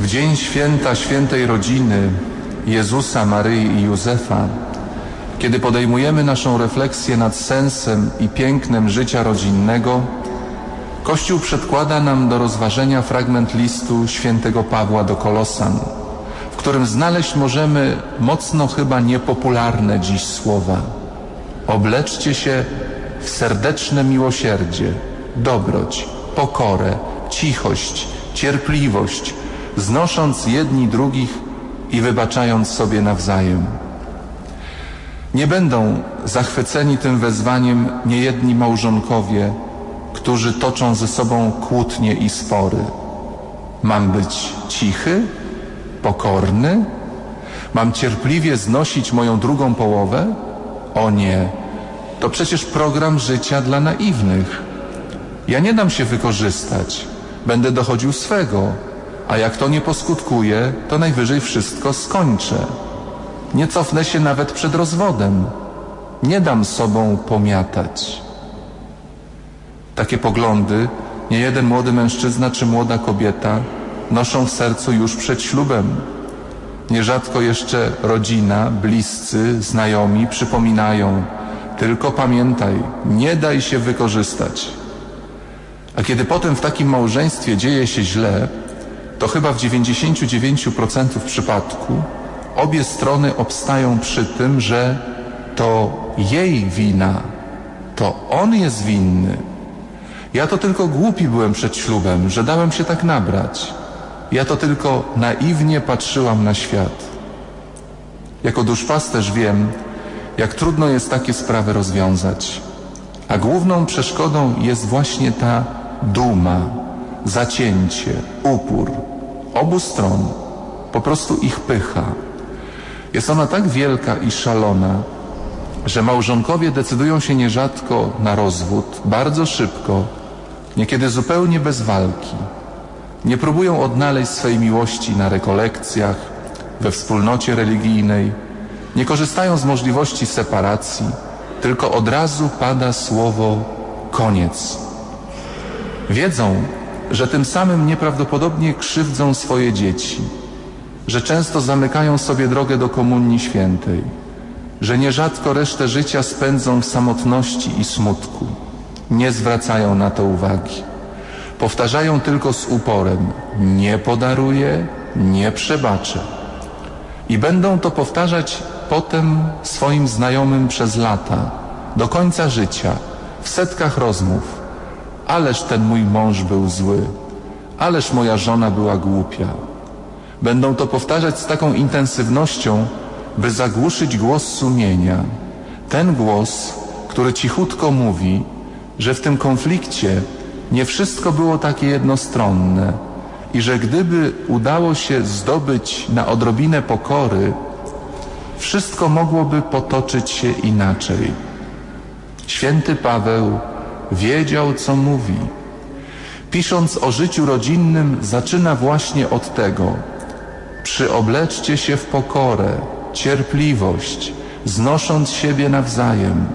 W dzień święta świętej rodziny Jezusa, Maryi i Józefa, kiedy podejmujemy naszą refleksję nad sensem i pięknem życia rodzinnego, Kościół przedkłada nam do rozważenia fragment listu świętego Pawła do Kolosan, w którym znaleźć możemy mocno chyba niepopularne dziś słowa. Obleczcie się w serdeczne miłosierdzie, dobroć, pokorę, cichość, cierpliwość, znosząc jedni drugich i wybaczając sobie nawzajem. Nie będą zachwyceni tym wezwaniem niejedni małżonkowie, którzy toczą ze sobą kłótnie i spory. Mam być cichy, pokorny? Mam cierpliwie znosić moją drugą połowę? O nie, to przecież program życia dla naiwnych. Ja nie dam się wykorzystać, będę dochodził swego, a jak to nie poskutkuje, to najwyżej wszystko skończę. Nie cofnę się nawet przed rozwodem. Nie dam sobą pomiatać. Takie poglądy nie jeden młody mężczyzna czy młoda kobieta noszą w sercu już przed ślubem. Nierzadko jeszcze rodzina, bliscy, znajomi przypominają tylko pamiętaj, nie daj się wykorzystać. A kiedy potem w takim małżeństwie dzieje się źle, to chyba w 99% przypadku obie strony obstają przy tym, że to jej wina, to on jest winny. Ja to tylko głupi byłem przed ślubem, że dałem się tak nabrać. Ja to tylko naiwnie patrzyłam na świat. Jako duszpasterz wiem, jak trudno jest takie sprawy rozwiązać. A główną przeszkodą jest właśnie ta duma, zacięcie, upór obu stron, po prostu ich pycha. Jest ona tak wielka i szalona, że małżonkowie decydują się nierzadko na rozwód bardzo szybko, niekiedy zupełnie bez walki. Nie próbują odnaleźć swej miłości na rekolekcjach, we wspólnocie religijnej, nie korzystają z możliwości separacji, tylko od razu pada słowo koniec. Wiedzą, że tym samym nieprawdopodobnie krzywdzą swoje dzieci, że często zamykają sobie drogę do Komunii Świętej, że nierzadko resztę życia spędzą w samotności i smutku. Nie zwracają na to uwagi. Powtarzają tylko z uporem nie podaruję, nie przebaczę. I będą to powtarzać potem swoim znajomym przez lata, do końca życia, w setkach rozmów. Ależ ten mój mąż był zły, ależ moja żona była głupia. Będą to powtarzać z taką intensywnością, by zagłuszyć głos sumienia. Ten głos, który cichutko mówi, że w tym konflikcie nie wszystko było takie jednostronne i że gdyby udało się zdobyć na odrobinę pokory, wszystko mogłoby potoczyć się inaczej. Święty Paweł wiedział, co mówi. Pisząc o życiu rodzinnym, zaczyna właśnie od tego. Przyobleczcie się w pokorę, cierpliwość, znosząc siebie nawzajem.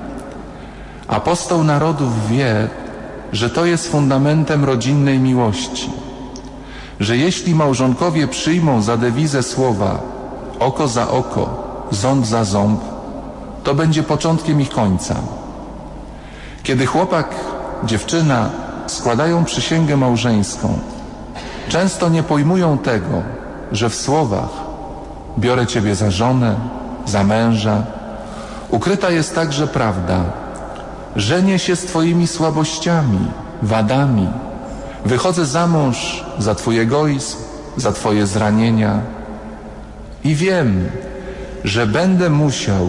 Apostoł narodów wie, że to jest fundamentem rodzinnej miłości. Że jeśli małżonkowie przyjmą za dewizę słowa oko za oko, ząb za ząb, to będzie początkiem ich końca. Kiedy chłopak, dziewczyna składają przysięgę małżeńską, często nie pojmują tego, że w słowach biorę Ciebie za żonę, za męża, ukryta jest także prawda. Żenię się z Twoimi słabościami, wadami. Wychodzę za mąż za Twój egoizm, za Twoje zranienia. I wiem, że będę musiał,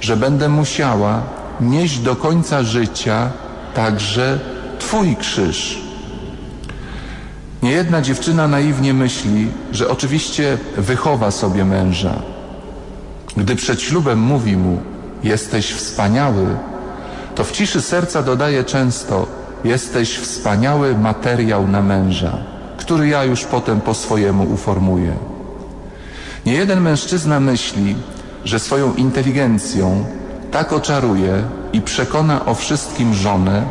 że będę musiała nieść do końca życia także Twój krzyż. Niejedna dziewczyna naiwnie myśli, że oczywiście wychowa sobie męża. Gdy przed ślubem mówi mu, jesteś wspaniały, to w ciszy serca dodaje często, jesteś wspaniały materiał na męża, który ja już potem po swojemu uformuję. Niejeden mężczyzna myśli, że swoją inteligencją tak oczaruje i przekona o wszystkim żonę,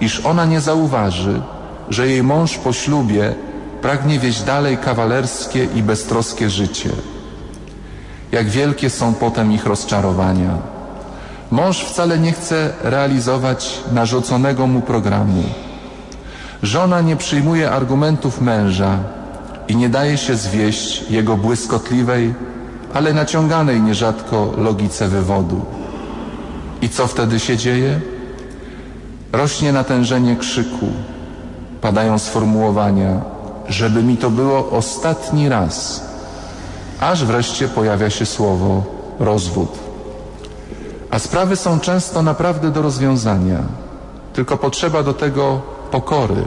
iż ona nie zauważy, że jej mąż po ślubie pragnie wieść dalej kawalerskie i beztroskie życie. Jak wielkie są potem ich rozczarowania. Mąż wcale nie chce realizować narzuconego mu programu. Żona nie przyjmuje argumentów męża i nie daje się zwieść jego błyskotliwej, ale naciąganej nierzadko logice wywodu. I co wtedy się dzieje? Rośnie natężenie krzyku, padają sformułowania, żeby mi to było ostatni raz, aż wreszcie pojawia się słowo rozwód. A sprawy są często naprawdę do rozwiązania, tylko potrzeba do tego pokory,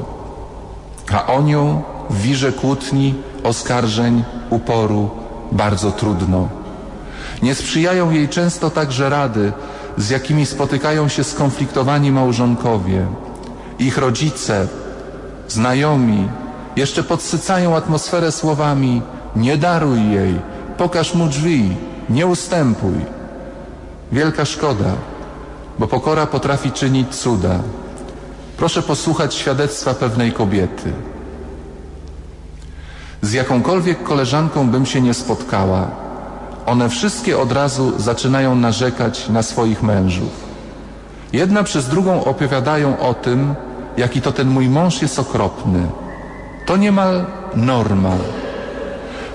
a o nią w wirze kłótni, oskarżeń, uporu bardzo trudno. Nie sprzyjają jej często także rady, z jakimi spotykają się skonfliktowani małżonkowie. Ich rodzice, znajomi jeszcze podsycają atmosferę słowami nie daruj jej, pokaż mu drzwi, nie ustępuj. Wielka szkoda, bo pokora potrafi czynić cuda. Proszę posłuchać świadectwa pewnej kobiety. Z jakąkolwiek koleżanką bym się nie spotkała, one wszystkie od razu zaczynają narzekać na swoich mężów. Jedna przez drugą opowiadają o tym, jaki to ten mój mąż jest okropny. To niemal norma.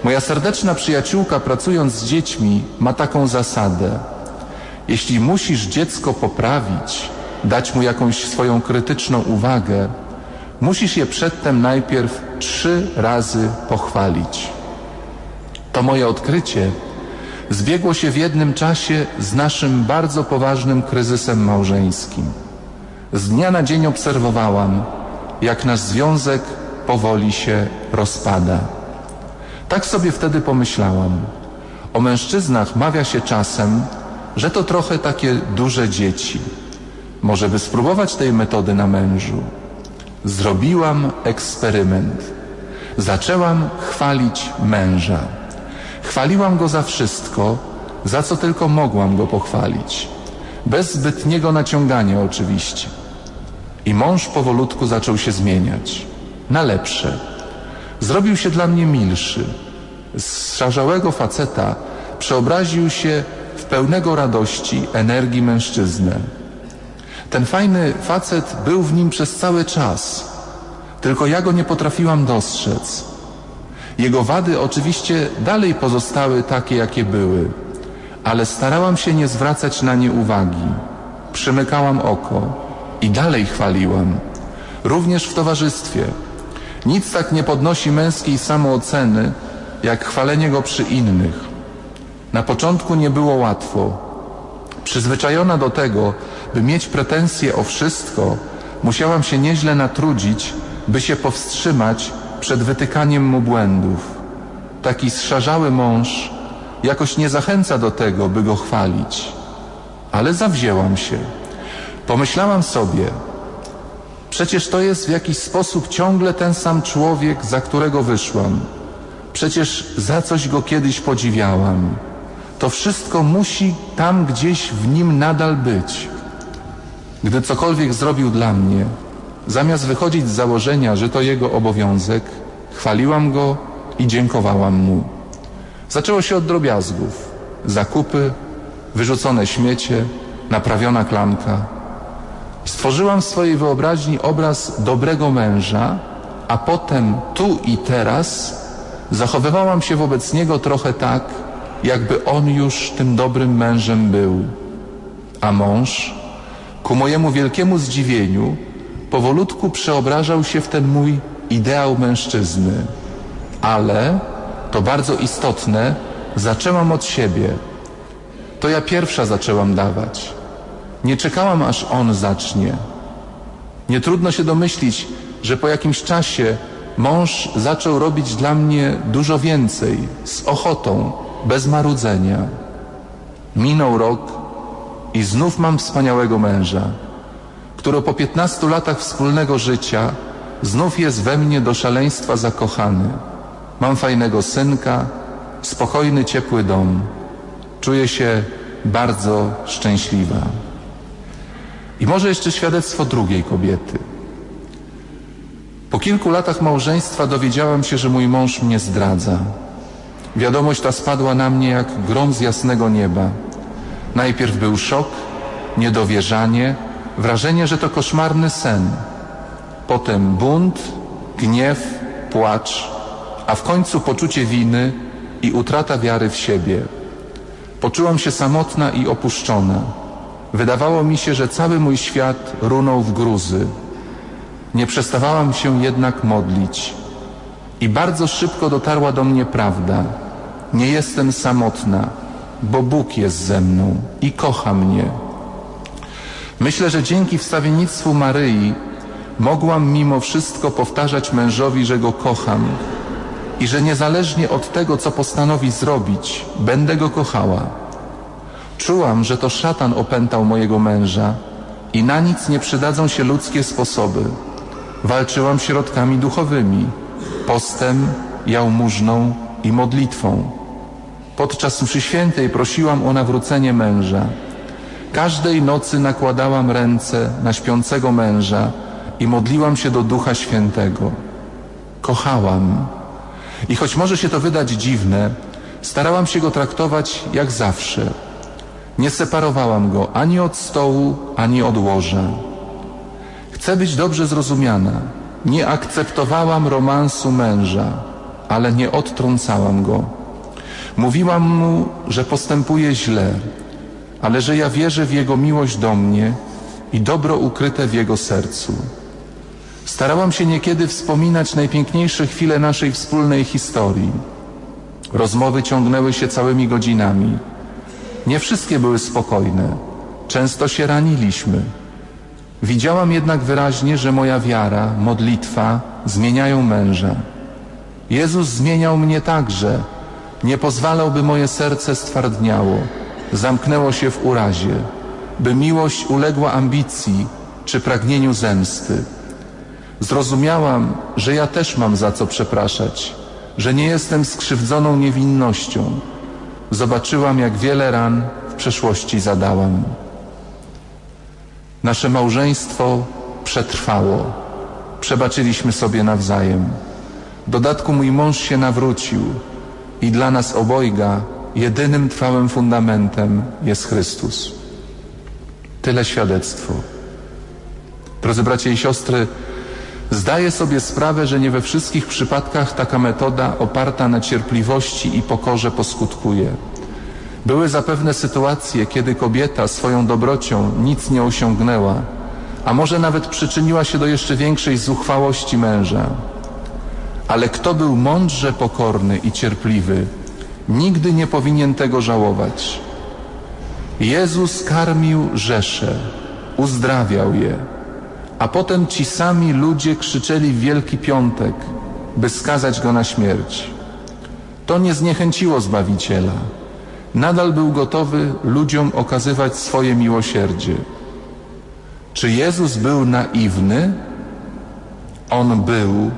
Moja serdeczna przyjaciółka pracując z dziećmi ma taką zasadę. Jeśli musisz dziecko poprawić, dać mu jakąś swoją krytyczną uwagę, musisz je przedtem najpierw trzy razy pochwalić. To moje odkrycie zbiegło się w jednym czasie z naszym bardzo poważnym kryzysem małżeńskim. Z dnia na dzień obserwowałam, jak nasz związek powoli się rozpada. Tak sobie wtedy pomyślałam. O mężczyznach mawia się czasem, że to trochę takie duże dzieci. Może by spróbować tej metody na mężu. Zrobiłam eksperyment. Zaczęłam chwalić męża. Chwaliłam go za wszystko, za co tylko mogłam go pochwalić. Bez zbytniego naciągania oczywiście. I mąż powolutku zaczął się zmieniać. Na lepsze. Zrobił się dla mnie milszy. Z szarzałego faceta przeobraził się w pełnego radości, energii mężczyznę. Ten fajny facet był w nim przez cały czas, tylko ja go nie potrafiłam dostrzec. Jego wady oczywiście dalej pozostały takie, jakie były, ale starałam się nie zwracać na nie uwagi. Przymykałam oko i dalej chwaliłam, również w towarzystwie. Nic tak nie podnosi męskiej samooceny, jak chwalenie go przy innych. Na początku nie było łatwo. Przyzwyczajona do tego, by mieć pretensje o wszystko, musiałam się nieźle natrudzić, by się powstrzymać przed wytykaniem mu błędów. Taki zszarzały mąż jakoś nie zachęca do tego, by go chwalić. Ale zawzięłam się. Pomyślałam sobie, przecież to jest w jakiś sposób ciągle ten sam człowiek, za którego wyszłam. Przecież za coś go kiedyś podziwiałam. To wszystko musi tam gdzieś w nim nadal być. Gdy cokolwiek zrobił dla mnie, zamiast wychodzić z założenia, że to jego obowiązek, chwaliłam go i dziękowałam mu. Zaczęło się od drobiazgów. Zakupy, wyrzucone śmiecie, naprawiona klamka. Stworzyłam w swojej wyobraźni obraz dobrego męża, a potem tu i teraz zachowywałam się wobec niego trochę tak, jakby on już tym dobrym mężem był. A mąż, ku mojemu wielkiemu zdziwieniu, powolutku przeobrażał się w ten mój ideał mężczyzny. Ale, to bardzo istotne, zaczęłam od siebie. To ja pierwsza zaczęłam dawać. Nie czekałam, aż on zacznie. Nie trudno się domyślić, że po jakimś czasie mąż zaczął robić dla mnie dużo więcej, z ochotą, bez marudzenia. Minął rok i znów mam wspaniałego męża, który po piętnastu latach wspólnego życia znów jest we mnie do szaleństwa zakochany. Mam fajnego synka, spokojny, ciepły dom. Czuję się bardzo szczęśliwa. I może jeszcze świadectwo drugiej kobiety. Po kilku latach małżeństwa dowiedziałam się, że mój mąż mnie zdradza. Wiadomość ta spadła na mnie jak grom z jasnego nieba. Najpierw był szok, niedowierzanie, wrażenie, że to koszmarny sen. Potem bunt, gniew, płacz, a w końcu poczucie winy i utrata wiary w siebie. Poczułam się samotna i opuszczona. Wydawało mi się, że cały mój świat runął w gruzy. Nie przestawałam się jednak modlić. I bardzo szybko dotarła do mnie prawda. Nie jestem samotna, bo Bóg jest ze mną i kocha mnie. Myślę, że dzięki wstawiennictwu Maryi mogłam mimo wszystko powtarzać mężowi, że go kocham i że niezależnie od tego, co postanowi zrobić, będę go kochała. Czułam, że to szatan opętał mojego męża i na nic nie przydadzą się ludzkie sposoby. Walczyłam środkami duchowymi, postem, jałmużną i modlitwą. Podczas mszy świętej prosiłam o nawrócenie męża. Każdej nocy nakładałam ręce na śpiącego męża i modliłam się do Ducha Świętego. Kochałam. I choć może się to wydać dziwne, starałam się go traktować jak zawsze. Nie separowałam go ani od stołu, ani od łoża. Chcę być dobrze zrozumiana. Nie akceptowałam romansu męża, ale nie odtrącałam go. Mówiłam mu, że postępuje źle, ale że ja wierzę w jego miłość do mnie i dobro ukryte w jego sercu. Starałam się niekiedy wspominać najpiękniejsze chwile naszej wspólnej historii. Rozmowy ciągnęły się całymi godzinami. Nie wszystkie były spokojne. Często się raniliśmy. Widziałam jednak wyraźnie, że moja wiara, modlitwa zmieniają męża. Jezus zmieniał mnie także. Nie pozwalał, by moje serce stwardniało, zamknęło się w urazie, by miłość uległa ambicji czy pragnieniu zemsty. Zrozumiałam, że ja też mam za co przepraszać, że nie jestem skrzywdzoną niewinnością. Zobaczyłam, jak wiele ran w przeszłości zadałam. Nasze małżeństwo przetrwało. Przebaczyliśmy sobie nawzajem. W dodatku mój mąż się nawrócił i dla nas obojga jedynym trwałym fundamentem jest Chrystus. Tyle świadectwo. Drodzy bracia i siostry, zdaję sobie sprawę, że nie we wszystkich przypadkach taka metoda oparta na cierpliwości i pokorze poskutkuje. Były zapewne sytuacje, kiedy kobieta swoją dobrocią nic nie osiągnęła, a może nawet przyczyniła się do jeszcze większej zuchwałości męża. Ale kto był mądrze pokorny i cierpliwy, nigdy nie powinien tego żałować. Jezus karmił rzesze, uzdrawiał je, a potem ci sami ludzie krzyczeli w Wielki Piątek, by skazać go na śmierć. To nie zniechęciło Zbawiciela. Nadal był gotowy ludziom okazywać swoje miłosierdzie. Czy Jezus był naiwny? On był,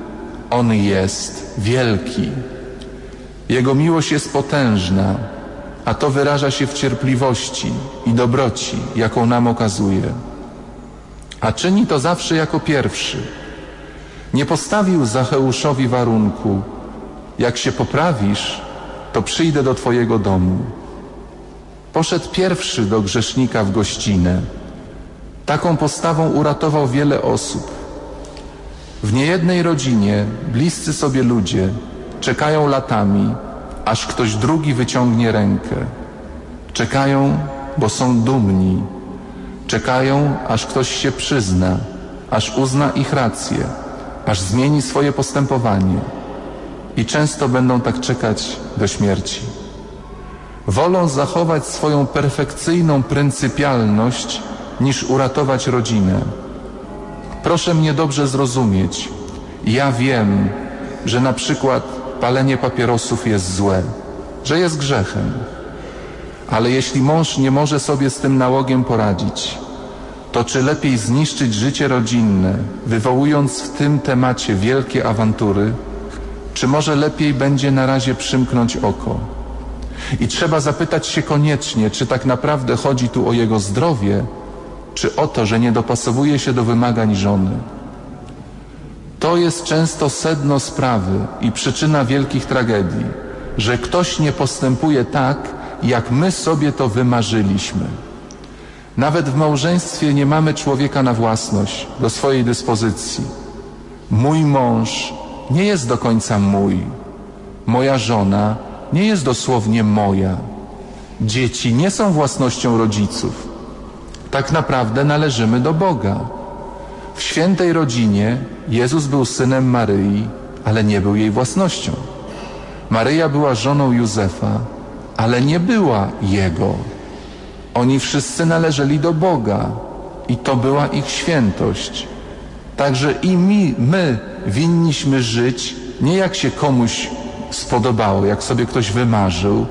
On jest wielki. Jego miłość jest potężna, a to wyraża się w cierpliwości i dobroci, jaką nam okazuje. A czyni to zawsze jako pierwszy. Nie postawił Zacheuszowi warunku, jak się poprawisz, to przyjdę do Twojego domu. Poszedł pierwszy do grzesznika w gościnę. Taką postawą uratował wiele osób. W niejednej rodzinie bliscy sobie ludzie czekają latami, aż ktoś drugi wyciągnie rękę. Czekają, bo są dumni. Czekają, aż ktoś się przyzna, aż uzna ich rację, aż zmieni swoje postępowanie. I często będą tak czekać do śmierci. Wolą zachować swoją perfekcyjną pryncypialność, niż uratować rodzinę. Proszę mnie dobrze zrozumieć. Ja wiem, że na przykład palenie papierosów jest złe, że jest grzechem. Ale jeśli mąż nie może sobie z tym nałogiem poradzić, to czy lepiej zniszczyć życie rodzinne, wywołując w tym temacie wielkie awantury, czy może lepiej będzie na razie przymknąć oko? I trzeba zapytać się koniecznie, czy tak naprawdę chodzi tu o jego zdrowie, czy o to, że nie dopasowuje się do wymagań żony. To jest często sedno sprawy i przyczyna wielkich tragedii, że ktoś nie postępuje tak, jak my sobie to wymarzyliśmy. Nawet w małżeństwie nie mamy człowieka na własność, do swojej dyspozycji. Mój mąż nie jest do końca mój. Moja żona nie jest dosłownie moja. Dzieci nie są własnością rodziców. Tak naprawdę należymy do Boga. W świętej rodzinie Jezus był synem Maryi, ale nie był jej własnością. Maryja była żoną Józefa, ale nie była jego. Oni wszyscy należeli do Boga i to była ich świętość. Także i mi, my winniśmy żyć nie jak się komuś spodobało, jak sobie ktoś wymarzył,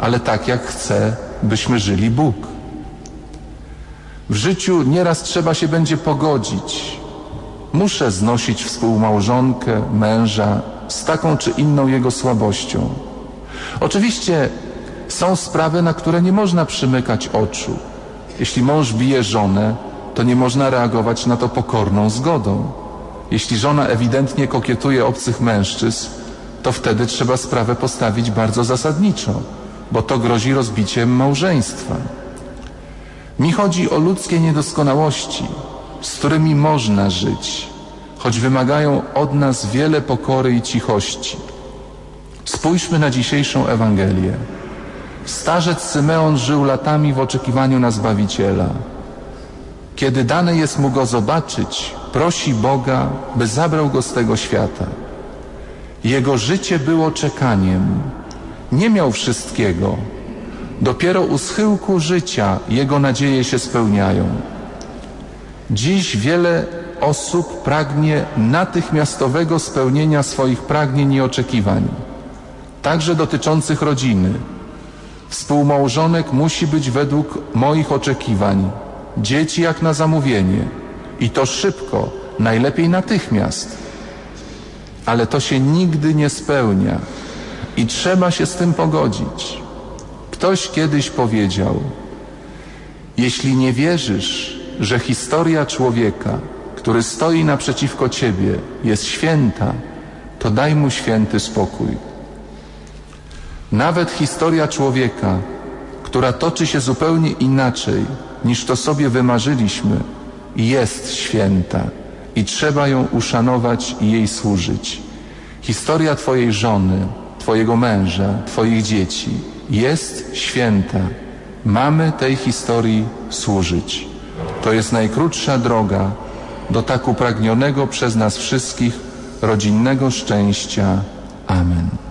ale tak jak chce, byśmy żyli Bóg. W życiu nieraz trzeba się będzie pogodzić. Muszę znosić współmałżonkę, męża z taką czy inną jego słabością. Oczywiście są sprawy, na które nie można przymykać oczu. Jeśli mąż bije żonę, to nie można reagować na to pokorną zgodą. Jeśli żona ewidentnie kokietuje obcych mężczyzn, to wtedy trzeba sprawę postawić bardzo zasadniczo, bo to grozi rozbiciem małżeństwa. Mi chodzi o ludzkie niedoskonałości, z którymi można żyć, choć wymagają od nas wiele pokory i cichości. Spójrzmy na dzisiejszą Ewangelię. Starzec Symeon żył latami w oczekiwaniu na Zbawiciela. Kiedy dane jest mu go zobaczyć, prosi Boga, by zabrał go z tego świata. Jego życie było czekaniem. Nie miał wszystkiego. Dopiero u schyłku życia jego nadzieje się spełniają. Dziś wiele osób pragnie natychmiastowego spełnienia swoich pragnień i oczekiwań, także dotyczących rodziny. Współmałżonek musi być według moich oczekiwań, dzieci jak na zamówienie i to szybko, najlepiej natychmiast. Ale to się nigdy nie spełnia i trzeba się z tym pogodzić. Ktoś kiedyś powiedział, jeśli nie wierzysz, że historia człowieka, który stoi naprzeciwko ciebie, jest święta, to daj mu święty spokój. Nawet historia człowieka, która toczy się zupełnie inaczej niż to sobie wymarzyliśmy, jest święta i trzeba ją uszanować i jej służyć. Historia Twojej żony, Twojego męża, Twoich dzieci jest święta. Mamy tej historii służyć. To jest najkrótsza droga do tak upragnionego przez nas wszystkich rodzinnego szczęścia. Amen.